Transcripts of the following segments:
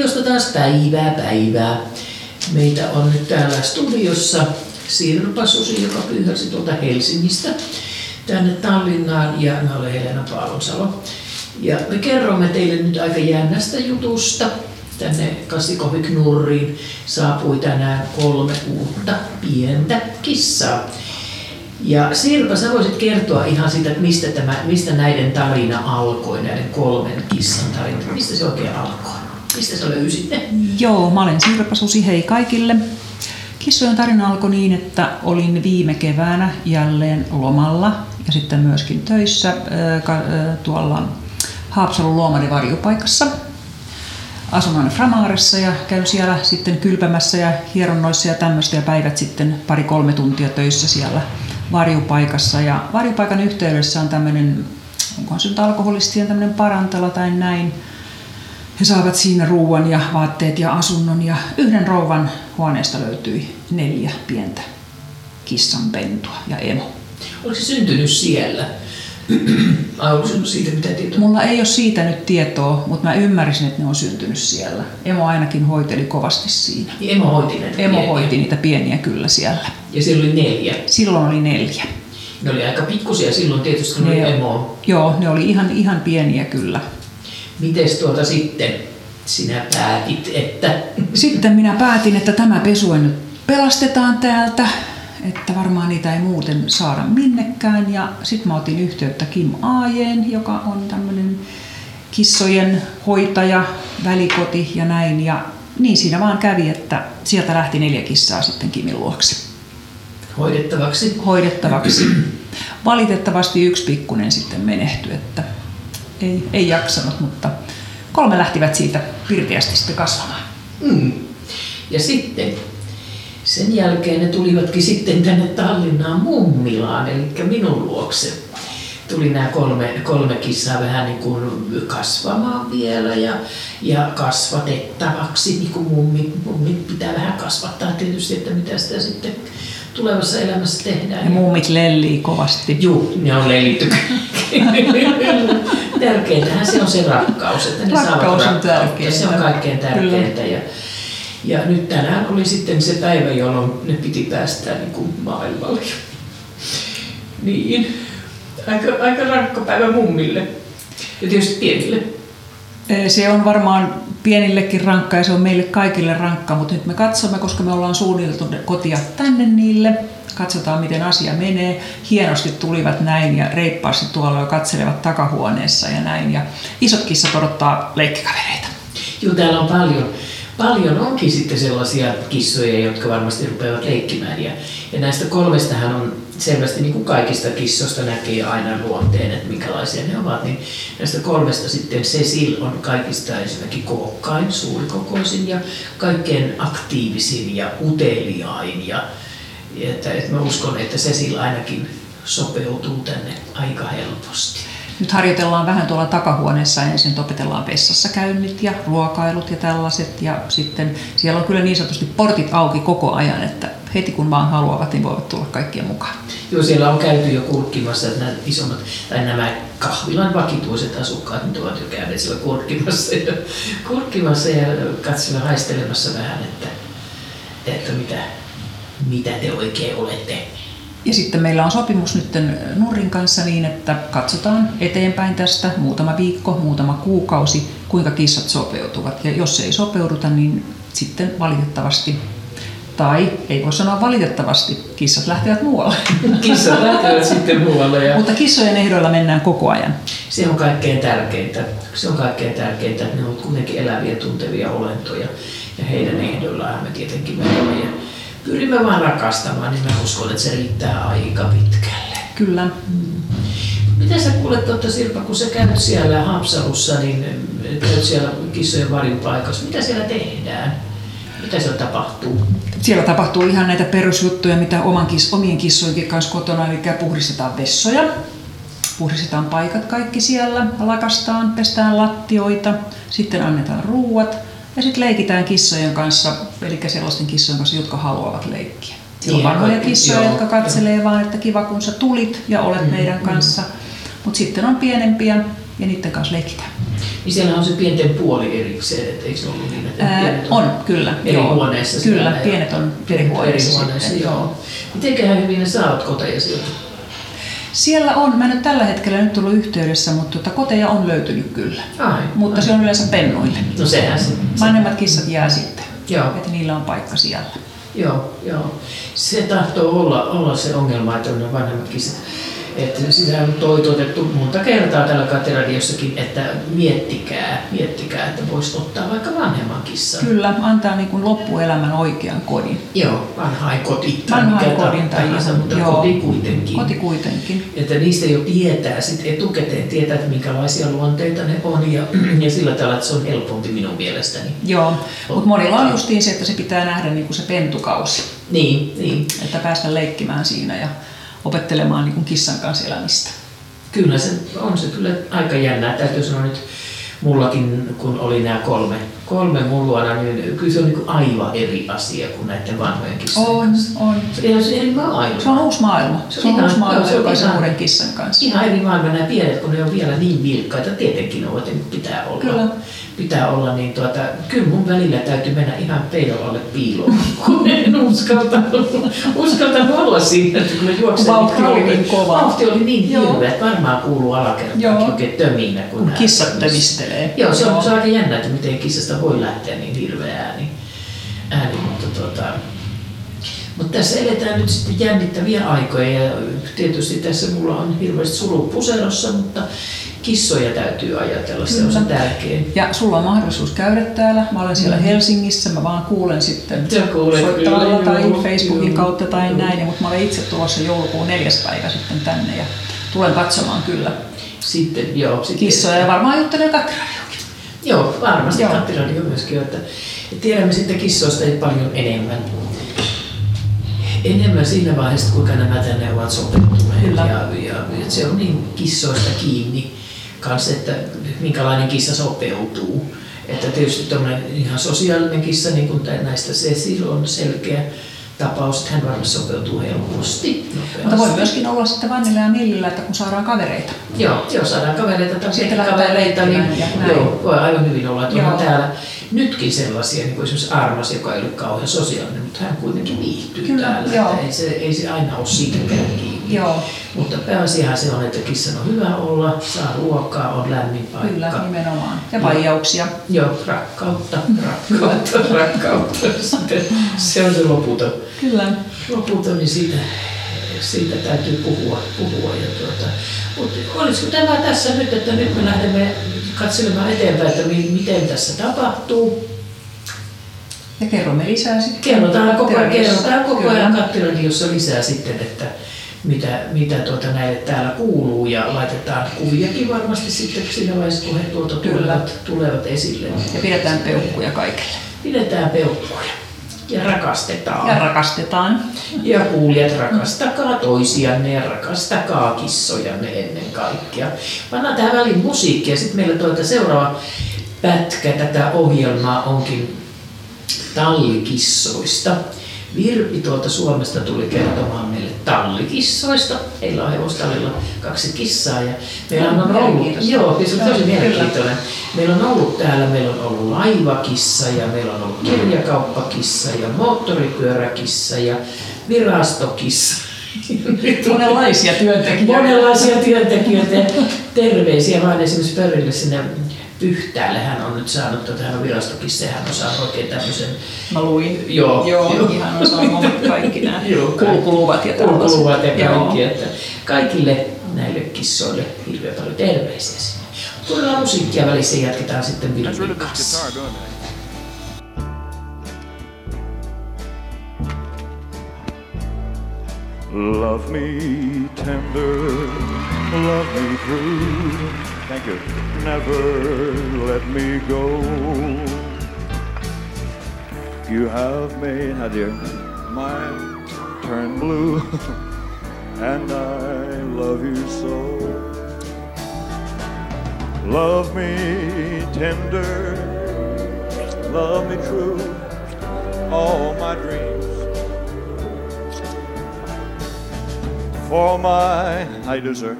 Kattiradiosta taas päivää päivää. Meitä on nyt täällä studiossa Sirpa Susi, joka pyyhäsi tuolta Helsingistä tänne Tallinnaan ja mä olen Helena Paalonsalo. Ja me kerromme teille nyt aika jännästä jutusta. Tänne Kasikoviknurriin saapui tänään kolme uutta pientä kissaa. Ja Sirpa, sä voisit kertoa ihan siitä, mistä, tämä, mistä näiden tarina alkoi, näiden kolmen kissan tarina. Mistä se oikein alkoi? Mistä sä löysit ne? Joo, mä olen Sirpa Susi, hei kaikille. Kissojen tarina alkoi niin, että olin viime keväänä jälleen lomalla ja sitten myöskin töissä tuolla Haapsalun luomani varjupaikassa. Asun aina Framaaressa ja käyn siellä sitten kylpämässä ja hieronnoissa ja tämmöistä ja päivät sitten pari-kolme tuntia töissä siellä varjupaikassa. Ja varjupaikan yhteydessä on tämmöinen, onkohan se nyt alkoholistien tämmöinen parantala tai näin. He saavat siinä ruuan ja vaatteet ja asunnon ja yhden rouvan huoneesta löytyi neljä pientä kissanpentua ja emo. Oliko se syntynyt siellä? Ai, onko siitä mitä tietoa? Mulla ei ole siitä nyt tietoa, mutta mä ymmärsin, että ne on syntynyt siellä. Emo ainakin hoiteli kovasti siinä. Niin emo hoiti näitä Emo pieniä. hoiti niitä pieniä kyllä siellä. Ja siellä oli neljä. Silloin oli neljä. Ne oli aika pikkusia silloin tietysti, kun ne oli Ne- emo. Joo, ne oli ihan, ihan pieniä kyllä. Mites tuota sitten sinä päätit, että Sitten minä päätin, että tämä pesue nyt pelastetaan täältä, että varmaan niitä ei muuten saada minnekään. Ja sitten mä otin yhteyttä Kim Aajeen, joka on tämmöinen kissojen hoitaja, välikoti ja näin. Ja niin siinä vaan kävi, että sieltä lähti neljä kissaa sitten Kimin luokse hoidettavaksi? hoidettavaksi. Valitettavasti yksi pikkunen sitten menehtyi, että ei, ei jaksanut, mutta kolme lähtivät siitä pirteästi sitten kasvamaan. Mm. Ja sitten sen jälkeen ne tulivatkin sitten tänne Tallinnaan mummilaan, eli minun luokse. Tuli nämä kolme, kolme kissaa vähän niin kuin kasvamaan vielä ja, ja kasvatettavaksi, niin kuin mummi, mummi pitää vähän kasvattaa tietysti, että mitä sitä sitten tulevassa elämässä tehdään. Ja mummit lellii kovasti. Juu, ne on lelitty. Tärkeintähän se on se rakkaus, että ne Rakkaus on rakkautta. tärkeintä. Se on kaikkein tärkeintä. Ja, ja nyt tänään oli sitten se päivä, jolloin ne piti päästää niin kuin maailmalle. Niin, aika, aika rankka päivä mummille. Ja tietysti pienille. Se on varmaan pienillekin rankka ja se on meille kaikille rankka, mutta nyt me katsomme, koska me ollaan suunniteltu kotia tänne niille. Katsotaan, miten asia menee. Hienosti tulivat näin ja reippaasti tuolla jo katselevat takahuoneessa ja näin. Ja isot kissat odottaa leikkikavereita. Joo, täällä on paljon, paljon onkin sitten sellaisia kissoja, jotka varmasti rupeavat leikkimään. Ja, ja näistä kolmestahan on selvästi, niin kuin kaikista kissoista näkee aina luonteen, että minkälaisia ne ovat. Niin näistä kolmesta sitten Cecil on kaikista ensinnäkin kookkain, suurikokoisin ja kaikkein aktiivisin ja uteliain. Ja, että, että mä uskon, että Cecil ainakin sopeutuu tänne aika helposti. Nyt harjoitellaan vähän tuolla takahuoneessa ensin, opetellaan vessassa käynnit ja ruokailut ja tällaiset. Ja sitten siellä on kyllä niin sanotusti portit auki koko ajan, että heti kun vaan haluavat, niin voivat tulla kaikkien mukaan. Joo, siellä on käyty jo kurkkimassa, että nämä isommat, tai nämä kahvilan vakituiset asukkaat nyt ovat jo käyneet siellä kurkkimassa ja, kurkkimassa ja katsella haistelemassa vähän, että, että mitä, mitä te oikein olette. Ja sitten meillä on sopimus nyt Nurrin kanssa niin, että katsotaan eteenpäin tästä muutama viikko, muutama kuukausi, kuinka kissat sopeutuvat. Ja jos ei sopeuduta, niin sitten valitettavasti, tai ei voi sanoa valitettavasti, kissat lähtevät muualle. Kissat lähtevät sitten muualle ja Mutta kissojen ehdoilla mennään koko ajan. se on kaikkein tärkeintä. Se on kaikkein tärkeintä, että ne ovat kuitenkin eläviä, tuntevia olentoja ja heidän ehdoillaan me tietenkin menemme. Ja pyrimme vaan rakastamaan, niin mä uskon, että se riittää aika pitkälle. Kyllä. Mitä sä kuulet, totta Sirpa, kun sä käyt siellä Haapsalussa, niin käyt siellä kissojen varjopaikassa, mitä siellä tehdään? Mitä siellä tapahtuu? Siellä tapahtuu ihan näitä perusjuttuja, mitä oman kis, omien kissojenkin kanssa kotona, eli puhdistetaan vessoja, puhdistetaan paikat kaikki siellä, lakastaan, pestään lattioita, sitten annetaan ruuat ja sitten leikitään kissojen kanssa, eli sellaisten kissojen kanssa, jotka haluavat leikkiä. Siellä on vanhoja kissoja, joo, jotka katselee vaan, että kiva kun sä tulit ja olet Mm, meidän mm. kanssa. Mutta sitten on pienempiä, ja niiden kanssa leikitään. Niin siellä on se pienten puoli erikseen, että eikö se ollut niin, että Ää, pienet on, kyllä. eri joo. huoneissa Kyllä, pienet on eri huoneissa. eri huoneissa, sitten, joo. Mitenköhän hyvin ne saavat koteja sieltä? Siellä on, mä en ole tällä hetkellä nyt tullut yhteydessä, mutta tuota, koteja on löytynyt kyllä. Ai, Mutta ai. se on yleensä pennuille. No sehän se. se Vanhemmat kissat jää sitten. Joo. Että niillä on paikka siellä. Joo, joo. Se tahtoo olla, olla se ongelma, että on ne vanhemmat kissat. Että sitä on toitotettu monta kertaa tällä kateradiossakin, että miettikää, miettikää, että voisi ottaa vaikka vanhemman kissan. Kyllä, antaa niin kuin loppuelämän oikean kodin. Joo, vanhain koti tai Vanhain mikä kodin tai tahansa, mutta joo. koti kuitenkin. Koti kuitenkin. Että niistä jo tietää sit etukäteen, tietää, että minkälaisia luonteita ne on ja, ja sillä tavalla, että se on helpompi minun mielestäni. Joo, mutta monilla on justiin se, että se pitää nähdä niin kuin se pentukausi. Niin, niin. Että päästä leikkimään siinä ja opettelemaan niin kuin kissan kanssa elämistä. Kyllä se on se kyllä aika jännää. Täytyy sanoa nyt mullakin, kun oli nämä kolme, kolme mun luona, niin kyllä se on niin aivan eri asia kuin näiden vanhojen kissojen On, kanssa. on. Se on se eri maailma. Se on uusi maailma. Se Se on on ihan- uusi maailma se on jokaisen ihan- uuden kissan kanssa. Ihan eri maailma nämä pienet, kun ne on vielä niin vilkkaita. Tietenkin nyt pitää olla. Kyllä. Pitää olla, niin tuota, kyllä mun välillä täytyy mennä ihan peilon alle piiloon, kun en uskaltanut, uskaltanut olla siinä, että kun ne juoksee Vauhti oli niin kova. Vauhti oli niin hirveä, että varmaan kuuluu alakertaan oikein töminä. Kun Kun kissat tömistelee. Joo, se on, se on aika jännä, että miten kissasta voi lähteä niin hirveä ääni. ääni mutta, tuota, mutta tässä eletään nyt sitten jännittäviä aikoja ja tietysti tässä mulla on hirveästi suru puserossa, mutta kissoja täytyy ajatella, se on se tärkein. Ja sulla on mahdollisuus käydä täällä. Mä olen siellä Mm. Helsingissä, mä vaan kuulen sitten soittamalla tai joo, Facebookin joo, kautta tai joo. näin. Mutta mä olen itse tulossa joulukuun neljäs päivä sitten tänne ja tulen katsomaan kyllä Sitten, joo, sitten, kissoja ja varmaan juttelen kattiradiokin. Joo, varmasti kattiradio myöskin, että tiedämme sitten kissoista ei paljon enemmän. Enemmän siinä vaiheessa, kuinka nämä tänne ovat sopeutuneet. Kyllä. Ja, ja, se on niin kissoista kiinni kanssa, että minkälainen kissa sopeutuu. Että tietysti tuommoinen ihan sosiaalinen kissa, niin kuin näistä Cecil on selkeä tapaus, että hän varmasti sopeutuu helposti. Mutta nopeasti. voi myöskin olla sitten Vannilla ja Millillä, että kun saadaan kavereita. Joo, joo, saadaan kavereita tai Sitten kavereita, niin näin. joo, voi aivan hyvin olla, että Joo. on täällä nytkin sellaisia, niin kuin esimerkiksi Armas, joka ei ole kauhean sosiaalinen, mutta hän kuitenkin viihtyy Kyllä, täällä. joo. Että ei, se, ei se aina ole siitäkään kiinni. Joo, Mutta pääasiahan se on, että kissan on hyvä olla, saa ruokaa, on lämmin paikka. kyllä, nimenomaan. Ja vaijauksia. Joo, rakkautta, rakkautta, rakkautta. Sitten se on se loputon. Kyllä. loputon, niin siitä, siitä täytyy puhua. puhua ja tuota, mutta olisiko tämä tässä nyt, että nyt me lähdemme katselemaan eteenpäin, että mi- miten tässä tapahtuu. Ja kerromme lisää sitten. Kerrotaan koko ajan, kerrotaan koko ajan kattiradiossa lisää sitten, että mitä, mitä tuota näille täällä kuuluu ja laitetaan kuviakin varmasti sitten siinä vaiheessa, kun he Kyllä. tulevat, tulevat esille. Ja pidetään peukkuja kaikille. Pidetään peukkuja ja rakastetaan. Ja rakastetaan. Ja kuulijat, rakastakaa toisianne ja rakastakaa kissojanne ennen kaikkea. Pannaan tähän väliin musiikkia. Sitten meillä tuota seuraava pätkä tätä ohjelmaa onkin tallikissoista. Virpi tuolta Suomesta tuli kertomaan meille tallikissoista. Heillä on hevostallilla kaksi kissaa ja meillä on ollut, joo, se on tosi mielenkiintoinen. Meillä on ollut täällä, meillä on ollut laivakissa ja meillä on ollut kirjakauppakissa ja moottoripyöräkissa ja virastokissa. Monenlaisia työntekijöitä. Monenlaisia työntekijöitä terveisiä vaan esimerkiksi Pörille sinne Pyhtäälle. Hän on nyt saanut, tota, hän on virastokissa ja hän on saanut oikein tämmöisen Mä luin. Joo, Joo, joo. ihan on saanut kaikki nämä Joo, kaikki. kulkuluvat ja tällaiset. kulkuluvat ja Joo. kaikki. Että kaikille näille kissoille hirveän paljon terveisiä sinne. Kuunnellaan musiikkia välissä ja jatketaan sitten this kanssa. Love me tender, love me true. Thank you. Never let me go. You have made, how dear, my turn blue, and I love you so. Love me tender, love me true, all my dreams. For my, I deserve,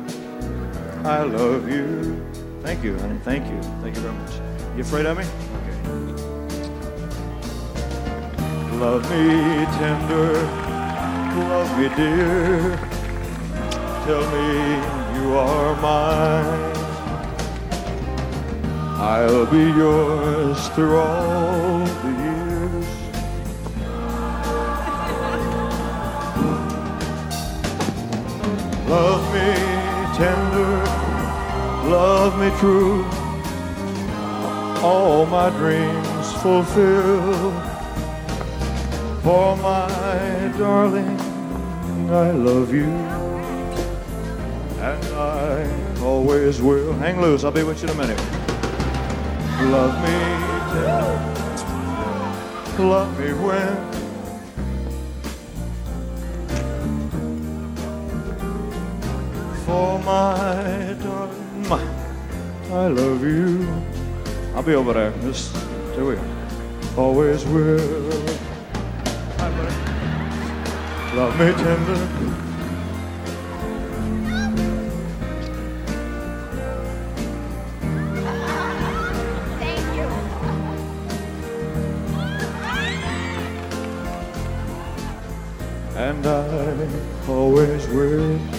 I love you. Thank you, honey. Thank you. Thank you very much. You afraid of me? Okay. Love me tender, love me dear. Tell me you are mine. I'll be yours through all the years. Love me tender, love me true. All my dreams fulfill. For my darling, I love you. And I always will. Hang loose, I'll be with you in a minute. Love me tender, love me when for my. My, I love you. I'll be over there. Just we go. Always will. Hi, buddy. Love me tender. Thank you. And I always will.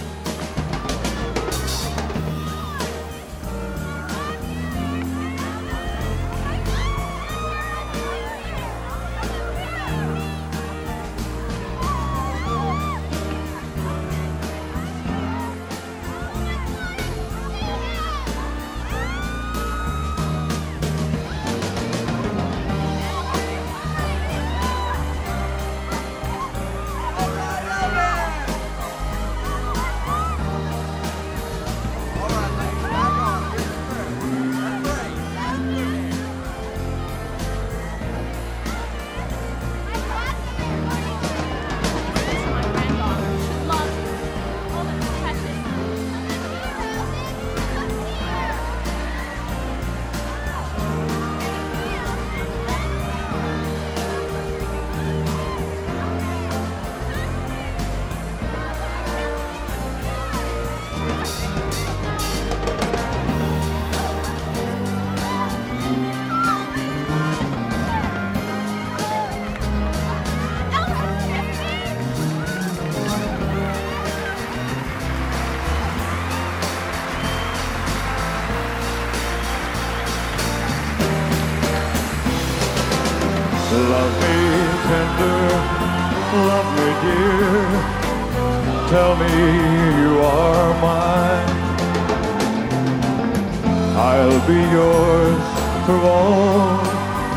Be yours for all.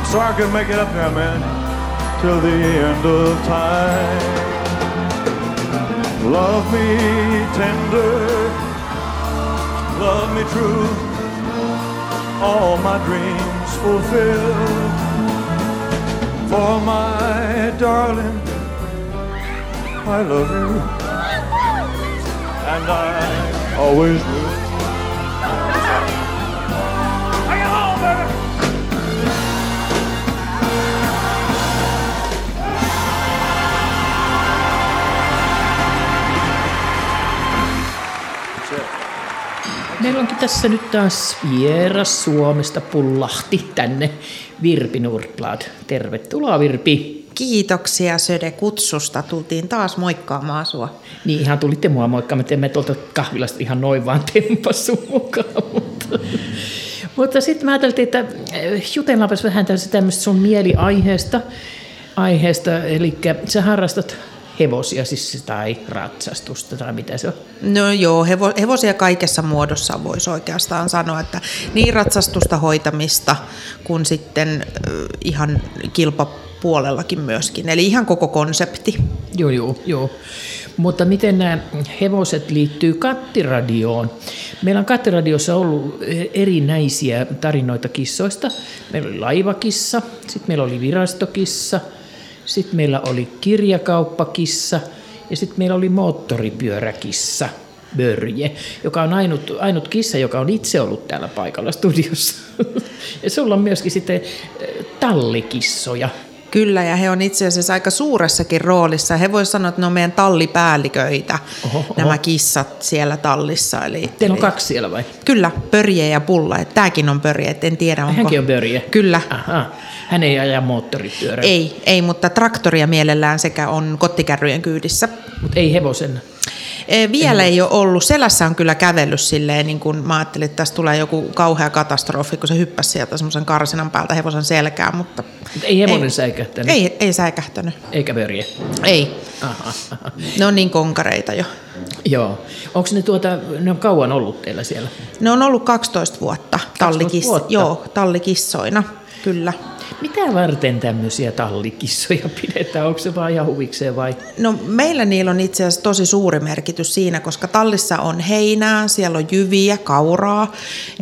Sorry I couldn't make it up now, man. Till the end of time. Love me tender, love me true. All my dreams fulfilled. for my darling. I love you, and I always will. Meillä onkin tässä nyt taas vieras Suomesta pullahti tänne Virpi Nordblad. Tervetuloa Virpi. Kiitoksia Söde kutsusta. Tultiin taas moikkaamaan sua. Niin ihan tulitte mua moikkaa, me teemme tuolta kahvilasta ihan noin vaan tempassu mukaan. Mutta, mutta sitten mä ajattelin, että eh, jutellaanpas vähän tästä tämmöistä sun mieliaiheesta. Aiheesta, eli sä harrastat hevosia siis tai ratsastusta tai mitä se on. No joo, hevo, hevosia kaikessa muodossa voisi oikeastaan sanoa, että niin ratsastusta hoitamista kuin sitten ihan kilpapuolellakin myöskin. Eli ihan koko konsepti. Joo, joo, joo. Mutta miten nämä hevoset liittyy kattiradioon? Meillä on kattiradiossa ollut erinäisiä tarinoita kissoista. Meillä oli laivakissa, sitten meillä oli virastokissa, sitten meillä oli kirjakauppakissa ja sitten meillä oli moottoripyöräkissa. Börje, joka on ainut, ainut kissa, joka on itse ollut täällä paikalla studiossa. Ja sulla on myöskin sitten eh, tallikissoja. Kyllä, ja he on itse asiassa aika suuressakin roolissa. He voisivat sanoa, että ne on meidän tallipäälliköitä, Oho, oho. nämä kissat siellä tallissa. Eli, Teillä on eli- kaksi siellä vai? Kyllä, pörje ja pulla. Tämäkin on pörje, et en tiedä onko... Hänkin on Börje. Kyllä. Aha. Hän ei aja moottoripyörää, Ei, ei, mutta traktoria mielellään sekä on kottikärryjen kyydissä. mutta ei hevosen. Vielä ei ole ollut. Selässä on kyllä kävellyt silleen, niin kuin mä ajattelin, että tässä tulee joku kauhea katastrofi, kun se hyppäsi sieltä semmoisen karsinan päältä hevosen selkään, mutta Mutta ei hevonen Ei. säikähtänyt. ei, ei säikähtänyt. Eikä Börje. Ei. Aha. Ne on niin konkareita jo. Joo. Onko ne tuota, ne on kauan ollut teillä siellä? Ne on ollut 12 vuotta, 12 tallikis- vuotta? Joo, tallikissoina, kyllä. Mitä varten tämmöisiä tallikissoja pidetään? Onko se vaan ihan huvikseen vai? No meillä niillä on itse asiassa tosi suuri merkitys siinä, koska tallissa on heinää, siellä on jyviä, kauraa,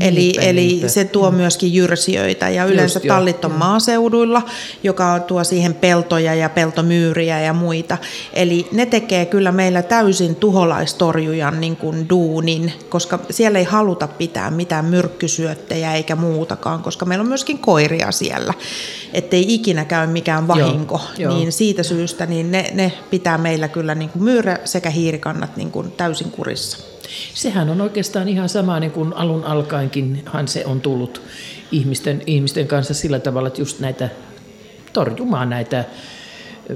eli, Niinpä, eli niinpä. se tuo myöskin jyrsijöitä ja yleensä Just, tallit on maaseuduilla, joka tuo siihen peltoja ja peltomyyriä ja muita. Eli ne tekee kyllä meillä täysin tuholaistorjujan niin kuin duunin, koska siellä ei haluta pitää mitään myrkkysyöttejä eikä muutakaan, koska meillä on myöskin koiria siellä, ettei ikinä käy mikään vahinko. joo. Niin siitä syystä niin ne, ne pitää meillä kyllä niin kuin myyrä sekä hiirikannat niin kuin täysin kurissa. Sehän on oikeastaan ihan sama niin kuin alun alkaenkinhan se on tullut ihmisten, ihmisten kanssa sillä tavalla, että just näitä torjumaan näitä,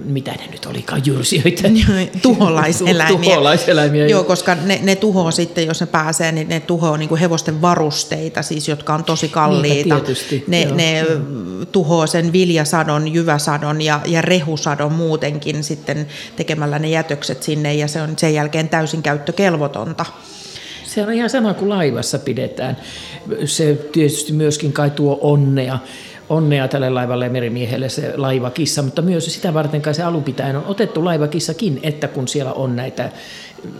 mitä ne nyt olikaan, jyrsijöitä. Tuholaiseläimiä. Tuholaiseläimiä. Joo, koska ne, ne tuhoaa sitten, jos ne pääsee, niin ne tuhoaa niin kuin hevosten varusteita, siis jotka on tosi kalliita. Niinpä, tietysti, ne, joo. ne tuhoaa sen viljasadon, jyväsadon ja, ja rehusadon muutenkin sitten tekemällä ne jätökset sinne ja se on sen jälkeen täysin käyttökelvotonta. Se on ihan sama kuin laivassa pidetään. Se tietysti myöskin kai tuo onnea, onnea tälle laivalle ja merimiehelle se laivakissa, mutta myös sitä varten kai se alun pitäen on otettu laivakissakin, että kun siellä on näitä mm,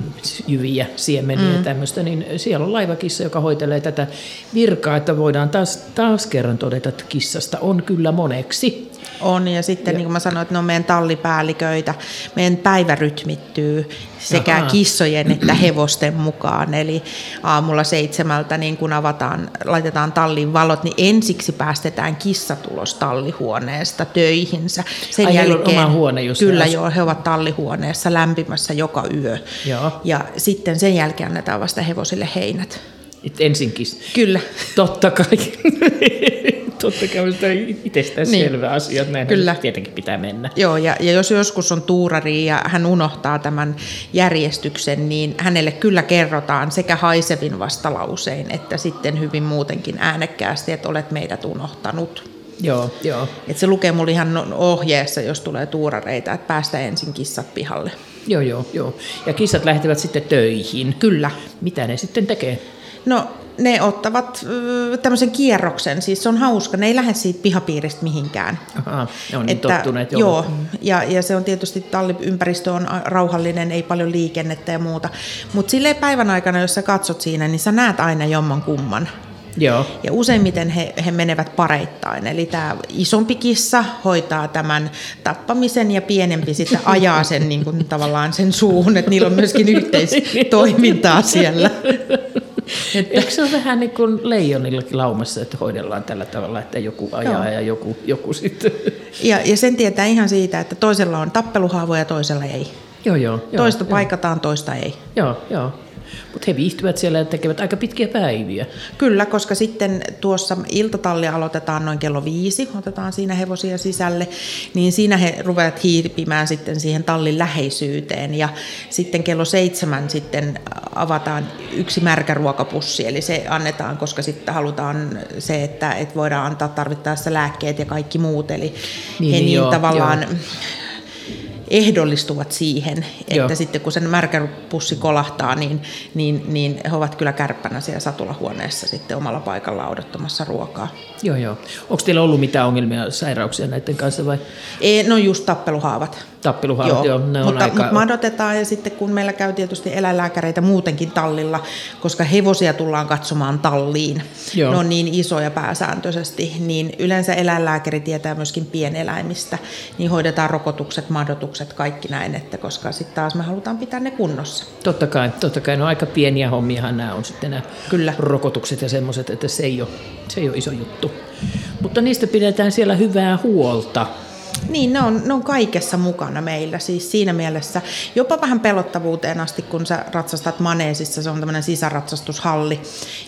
jyviä, siemeniä ja tämmöistä, niin siellä on laivakissa, joka hoitelee tätä virkaa, että voidaan taas, taas kerran todeta, että kissasta on kyllä moneksi. On, ja sitten niin kuin mä sanoin, että ne on meidän tallipäälliköitä. Meidän päivä rytmittyy sekä Ahaa. kissojen että hevosten mukaan. Eli aamulla seitsemältä, niin kun avataan, laitetaan tallin valot, niin ensiksi päästetään kissatulos tallihuoneesta töihinsä. Sen Ai, on oma huone, jossa Kyllä asuu. joo, he ovat tallihuoneessa lämpimässä joka yö. Joo. Ja sitten sen jälkeen annetaan vasta hevosille heinät. Et ensinkin. Kyllä. Totta kai. Totta kai sitä itsestään Niin. selvä asia, että näin Kyllä. tietenkin pitää mennä. Joo, ja, ja jos joskus on tuurari ja hän unohtaa tämän järjestyksen, niin hänelle kyllä kerrotaan sekä haisevin vastalausein, että sitten hyvin muutenkin äänekkäästi, että olet meidät unohtanut. Joo, joo. Et se lukee mulle ihan no- ohjeessa, jos tulee tuurareita, että päästä ensin kissat pihalle. Joo, joo, joo. Ja kissat lähtevät sitten töihin. Kyllä. Mitä ne sitten tekee? No, ne ottavat tämmöisen kierroksen, siis se on hauska, ne ei lähde siitä pihapiiristä mihinkään. Aha, ne on niin tottuneet. joo, joo ja, ja se on tietysti talliympäristö on rauhallinen, ei paljon liikennettä ja muuta. Mutta silleen päivän aikana, jos sä katsot siinä, niin sä näet aina jomman kumman. Joo. Ja useimmiten he, he menevät pareittain. Eli tämä isompi kissa hoitaa tämän tappamisen ja pienempi sitten ajaa sen niin kuin, tavallaan sen suuhun, että niillä on myöskin yhteistoimintaa siellä. Että... Eikö se ole vähän niin kuin leijonillakin laumassa, että hoidellaan tällä tavalla, että joku ajaa Joo. ja joku, joku sitten... Ja, ja sen tietää ihan siitä, että toisella on tappeluhaavoja ja toisella ei. joo, joo. joo toista joo. paikataan, toista ei. Joo, joo. Mutta he viihtyvät siellä ja tekevät aika pitkiä päiviä. Kyllä, koska sitten tuossa iltatalli aloitetaan noin kello viisi, otetaan siinä hevosia sisälle, niin siinä he ruvevat hiipimään sitten siihen tallin läheisyyteen. Ja sitten kello seitsemän sitten avataan yksi märkä ruokapussi, eli se annetaan, koska sitten halutaan se, että, että voidaan antaa tarvittaessa lääkkeet ja kaikki muut, eli Niin, niin, he niin, niin joo, tavallaan joo. Ehdollistuvat siihen, että Joo. sitten kun sen märkä pussi kolahtaa, niin, niin, niin he ovat kyllä kärppänä siellä satulahuoneessa sitten omalla paikallaan odottamassa ruokaa. Joo, joo. Onko teillä ollut mitään ongelmia, sairauksia näiden kanssa vai Ei, no just tappeluhaavat. tappeluhaavat? Joo, ne on mutta, aika... mutta madotetaan ja sitten kun meillä käy tietysti eläinlääkäreitä muutenkin tallilla, koska hevosia tullaan katsomaan talliin, Joo. ne on niin isoja pääsääntöisesti, niin yleensä eläinlääkäri tietää myöskin pieneläimistä, niin hoidetaan rokotukset, madotukset, kaikki näin, että koska sitten taas me halutaan pitää ne kunnossa. Totta kai, totta kai. No aika pieniä hommiahan nämä on sitten nämä Kyllä. rokotukset ja semmoiset, että se ei, ole, se ei ole iso juttu. Mutta niistä pidetään siellä hyvää huolta. Niin, ne on, ne on kaikessa mukana meillä. Siis siinä mielessä jopa vähän pelottavuuteen asti, kun sä ratsastat maneesissa, se on tämmöinen sisäratsastushalli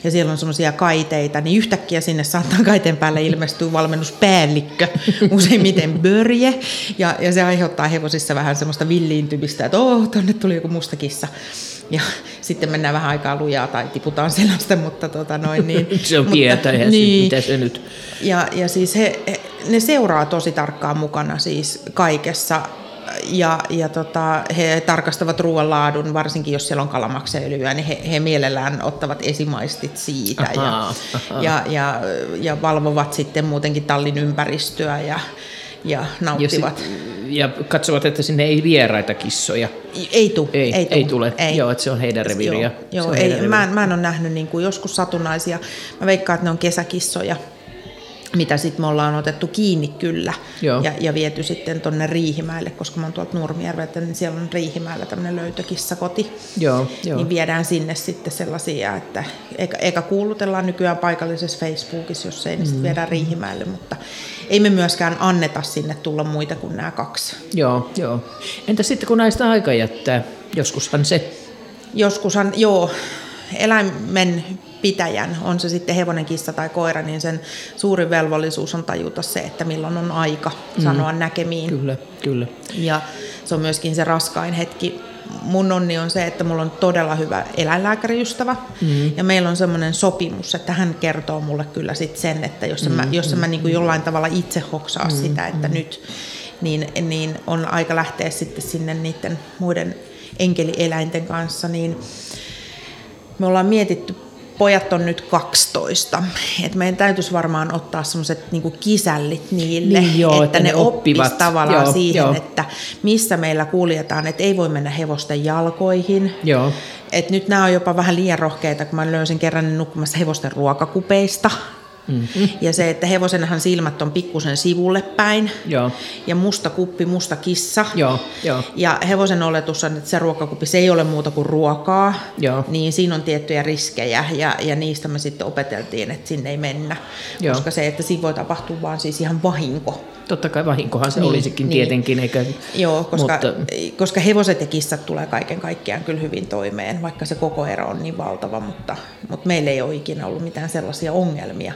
ja siellä on semmoisia kaiteita, niin yhtäkkiä sinne saattaa kaiteen päälle ilmestyä valmennuspäällikkö, useimmiten börje, ja, ja se aiheuttaa hevosissa vähän semmoista villiintymistä, että oh, tonne tuli joku musta kissa. Ja sitten mennään vähän aikaa lujaa tai tiputaan sellaista, mutta tota noin niin. Se on mutta, tietä, eihän niin. mitä se nyt... Ja, ja siis he, he, ne seuraa tosi tarkkaan mukana siis kaikessa ja, ja tota, he tarkastavat ruoan laadun, varsinkin jos siellä on kalamakseöljyä, niin he, he mielellään ottavat esimaistit siitä Ahaa, ja, ahaa. ja, ja, ja valvovat sitten muutenkin tallin ympäristöä ja, ja Ja, nauttivat. sit, ja katsovat, että sinne ei vieraita kissoja. Ei, tu, Ei, ei, ei tule. Joo, että se on heidän reviiriä. Joo, joo ei, heidän mä, reviiriä. mä en ole nähnyt niin kuin joskus satunnaisia. Mä veikkaan, että ne on kesäkissoja, mitä sitten me ollaan otettu kiinni kyllä Joo. ja, ja viety sitten tonne Riihimäelle, koska mä oon tuolta Nurmijärveltä, niin siellä on Riihimäellä tämmöinen löytökissakoti. Joo, joo. Niin viedään sinne sitten sellaisia, että eikä, eikä kuulutellaan nykyään paikallisessa Facebookissa, jos ei, niin Mm. sitten viedään Riihimäelle, mutta ei me myöskään anneta sinne tulla muita kuin nämä kaksi. Joo, joo. Entä sitten kun näistä aika jättää? Joskushan se... Joskushan, joo, eläimen pitäjän, on se sitten hevonen, kissa tai koira, niin sen suurin velvollisuus on tajuta se, että milloin on aika sanoa näkemiin. Kyllä, kyllä. Ja se on myöskin se raskain hetki. Mun onni on se, että mulla on todella hyvä eläinlääkäriystävä mm. ja meillä on semmoinen sopimus, että hän kertoo mulle kyllä sit sen, että jos mm. mä, jos mä niin kuin jollain tavalla itse hoksaa mm. sitä, että mm. nyt, niin, niin on aika lähteä sitten sinne niiden muiden enkelieläinten kanssa, niin me ollaan mietitty, pojat on nyt 12, että meidän täytyisi varmaan ottaa semmoiset niinku kisällit niille, Niin joo, että, että ne ne oppis oppivat. tavallaan Joo, siihen, joo. että missä meillä kuljetaan, että ei voi mennä hevosten jalkoihin. Joo. Et nyt nämä on jopa vähän liian rohkeita, kun mä löysin kerran ne nukkumassa hevosten ruokakupeista. Mm-hmm. Ja se, että hevosenhan silmät on pikkusen sivulle päin. Joo. Ja musta kuppi, musta kissa. Joo, joo. Ja hevosen oletus on, että se ruokakuppi, se ei ole muuta kuin ruokaa. Joo. Niin siinä on tiettyjä riskejä ja, ja niistä me sitten opeteltiin, että sinne ei mennä. Joo. Koska se, että siinä voi tapahtua vaan siis ihan vahinko. Totta kai vahinkohan se Niin, olisikin niin. tietenkin, eikä... Joo, koska, Mutta, koska hevoset ja kissat tulee kaiken kaikkiaan kyllä hyvin toimeen, vaikka se koko ero on niin valtava, mutta, mutta meillä ei ole ikinä ollut mitään sellaisia ongelmia.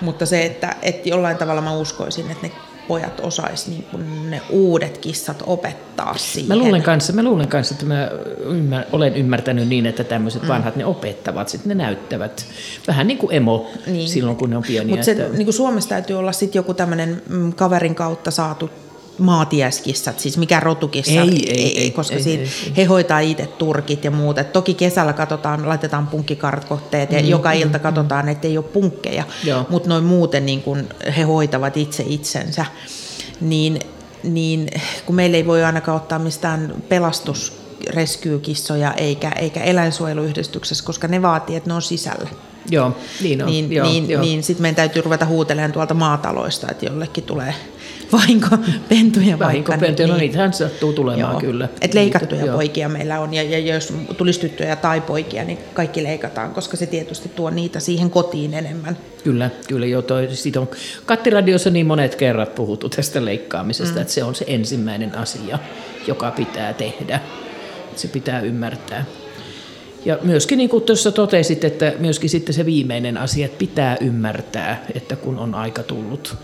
Mutta se, että, että jollain tavalla mä uskoisin, että ne pojat osais niin kuin ne uudet kissat opettaa siihen. Mä luulen kanssa, mä luulen kanssa että mä ymmär, olen ymmärtänyt niin, että tämmöiset mm. vanhat ne opettavat, sitten ne näyttävät. Vähän niin kuin emo Niin. silloin, kun ne on pieniä. Mutta että- niin Suomessa täytyy olla sitten joku tämmöinen mm, kaverin kautta saatu maatiaiskissat, siis mikä rotukissa, Ei, ei, ei, koska ei, siitä ei, ei. he hoitaa itse turkit ja muuta. Et toki kesällä katsotaan, laitetaan punkkikartkohteet ja joka ilta katsotaan, että ei ole punkkeja, Mm, mutta noin muuten niin kun he hoitavat itse itsensä, niin, niin kun meillä ei voi ainakaan ottaa mistään pelastus reskyykissoja eikä, eikä eläinsuojeluyhdistyksessä, koska ne vaatii, että ne on sisällä Joo, niin on. niin, joo, niin, joo. niin sitten meidän täytyy ruveta huutelemaan tuolta maataloista, että jollekin tulee vahinkopentuja vaikka. Vahinkopentuja, no niitähän sattuu tulemaan Joo. kyllä. Et leikattuja Niitä- joo. poikia meillä on, ja, ja jos tulisi tyttöjä tai poikia, niin kaikki leikataan, koska se tietysti tuo niitä siihen kotiin enemmän. Kyllä, kyllä jo toi, siitä on Kattiradiossa niin monet kerrat puhuttu tästä leikkaamisesta, mm. että se on se ensimmäinen asia, joka pitää tehdä. Se pitää ymmärtää. Ja myöskin niin kuin tuossa totesit, että myöskin sitten se viimeinen asia, että pitää ymmärtää, että kun on aika tullut,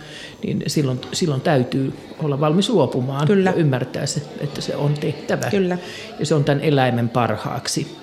niin silloin, silloin täytyy olla valmis luopumaan Kyllä. ja ymmärtää se, että se on tehtävä. Kyllä. Ja se on tämän eläimen parhaaksi.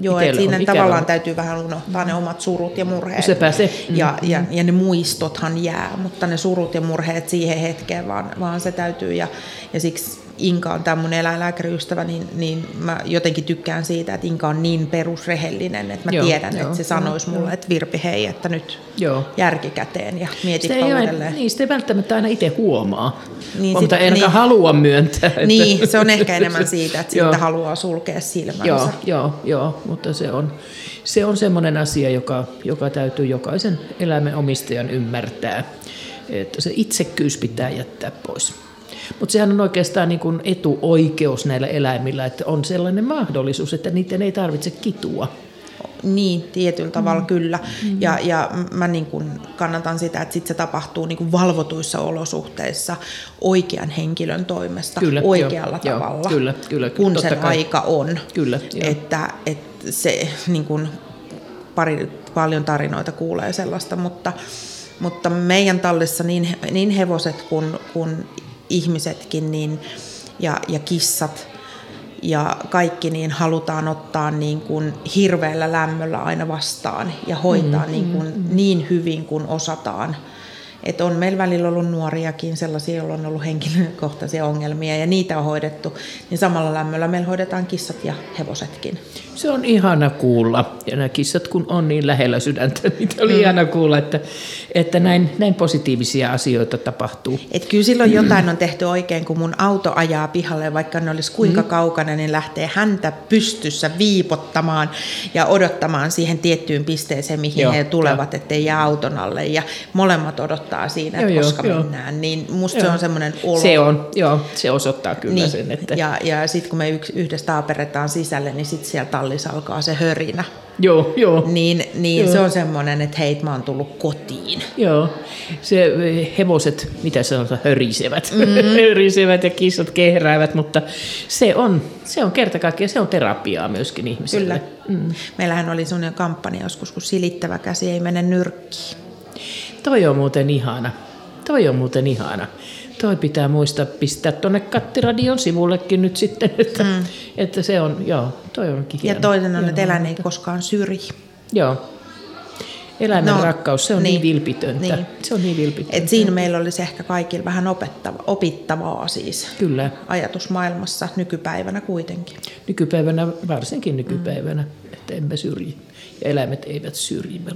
Joo, että siinä tavallaan on- täytyy vähän unohtaa ne omat surut ja murheet. Sepä se. Mm. Ja, ja, ja ne muistothan jää, mutta ne surut ja murheet siihen hetkeen vaan, vaan se täytyy. Ja, ja siksi Inka on tämä mun eläinlääkäriystävä, niin, niin mä jotenkin tykkään siitä, että Inka on niin perusrehellinen, että mä Joo, tiedän, joo, että se sanoisi mulle, että Virpi hei, että nyt Joo. järki käteen ja mietit Sitä ei, niin, sitä ei välttämättä aina itse huomaa, Niin, mutta ei niin. halua myöntää. Että, Niin, se on ehkä enemmän siitä, että siitä haluaa sulkea silmänsä. Joo, joo, joo, mutta se on, se on semmoinen asia, joka, joka täytyy jokaisen eläimen omistajan ymmärtää, että se itsekkyys pitää jättää pois. Mutta sehän on oikeastaan niin kuin etuoikeus näillä eläimillä, että on sellainen mahdollisuus, että niiden ei tarvitse kitua. Niin, tietyllä tavalla mm. kyllä. Mm. Ja, ja mä niin kuin kannatan sitä, että sit se tapahtuu niin kuin valvotuissa olosuhteissa oikean henkilön toimesta Kyllä, oikealla joo, tavalla, joo, kyllä, kyllä, kun totta sen kai. aika on. Kyllä, että, että se niin kuin, pari, paljon tarinoita kuulee sellaista, mutta, mutta meidän tallissa niin, niin hevoset kuin, kuin ihmisetkin niin, ja, ja kissat ja kaikki niin halutaan ottaa niin kuin hirveällä lämmöllä aina vastaan ja hoitaa mm, niin, kuin mm, niin hyvin kuin osataan. Et on meillä välillä ollut nuoriakin sellaisia, joilla on ollut henkilökohtaisia ongelmia ja niitä on hoidettu, niin samalla lämmöllä meillä hoidetaan kissat ja hevosetkin. Se on ihana kuulla. Ja nämä kissat kun on niin lähellä sydäntä, niin oli mm. ihana kuulla, että, että näin, näin positiivisia asioita tapahtuu. Et kyllä silloin jotain on tehty oikein, kun mun auto ajaa pihalle, vaikka ne olisi kuinka mm. kaukana, niin lähtee häntä pystyssä viipottamaan ja odottamaan siihen tiettyyn pisteeseen, mihin Joo, he tulevat, ettei jää auton alle. Ja molemmat odottaa siinä, että Joo, joo, koska joo. mennään. Niin musta se Joo. on semmoinen olo. Se on, joo, se osoittaa kyllä Niin. sen, että Ja, ja sitten kun me yks, yhdessä taaperetaan sisälle, niin sitten siellä tallissa alkaa se hörinä. joo, joo. Niin, niin Joo. se on semmoinen, että hei, mä oon tullut kotiin. Joo, se eh, hevoset, mitä se on, hörisevät, mm-hmm. hörisevät ja kissat kehräävät, mutta se on, se on kerta kaikkiaan, se on terapiaa myöskin ihmisille. Kyllä. Mm. Meillähän oli semmoinen kampanja joskus, kun silittävä käsi ei mene nyrkkiin. Toi on muuten ihana. Toi on muuten ihana. Toi pitää muistaa pistää tuonne Kattiradion sivullekin nyt sitten, että, mm. että se on, joo, toi onkin Ja hieno. toinen on, hieno että eläin ei koskaan syrji. Joo. Eläimen No, rakkaus, se on niin, niin, vilpitöntä. niin. Se on niin vilpitöntä. Et siinä meillä olisi ehkä kaikilla vähän opettava, opittavaa siis Kyllä. ajatusmaailmassa nykypäivänä kuitenkin. Nykypäivänä, varsinkin nykypäivänä, että emme syrji. Ja eläimet eivät syrji, me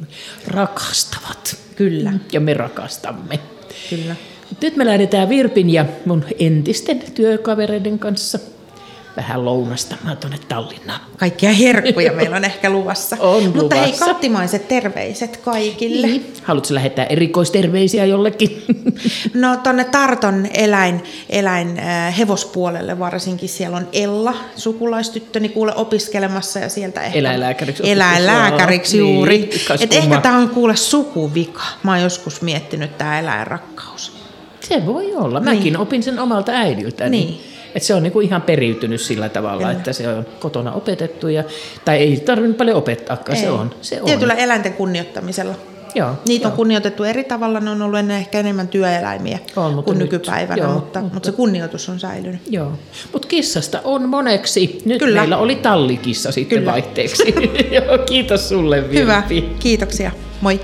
rakastavat. Kyllä, Ja me rakastamme. kyllä. Nyt me lähdetään Virpin ja mun entisten työkavereiden kanssa vähän lounastamaan tuonne Tallinnaan. Kaikkia herkkuja meillä on ehkä luvassa. On Mutta hei, luvassa. kattimaiset terveiset kaikille. Niin. Haluatko lähettää erikoisterveisiä jollekin? No tonne Tarton eläin, eläin äh, hevospuolelle varsinkin. Siellä on Ella, sukulaistyttöni, kuule opiskelemassa ja sieltä ehkä... Eläinlääkäriksi Eläinlääkäriksi juuri. Niin, Et ehkä tämä on kuule sukuvika. Mä oon joskus miettinyt tämä eläinrakkaus. Se voi olla. Mäkin Niin. opin sen omalta äidiltäni. Niin. Että se on niinku ihan periytynyt sillä tavalla, Kyllä. että se on kotona opetettu. Ja, tai ei tarvinnut paljon opettaakaan, se on. Se on. Tietyllä eläinten kunnioittamisella. Joo, Niitä joo. on kunnioitettu eri tavalla, ne on ollut ennen ehkä enemmän työeläimiä On, mutta kuin nyt- nykypäivänä, joo, mutta, mutta, mutta- se kunnioitus on säilynyt. Joo, mutta kissasta on moneksi. Nyt Kyllä. meillä oli tallikissa sitten Kyllä. vaihteeksi. Joo, kiitos sulle Virpi. Hyvä, kiitoksia. Moi.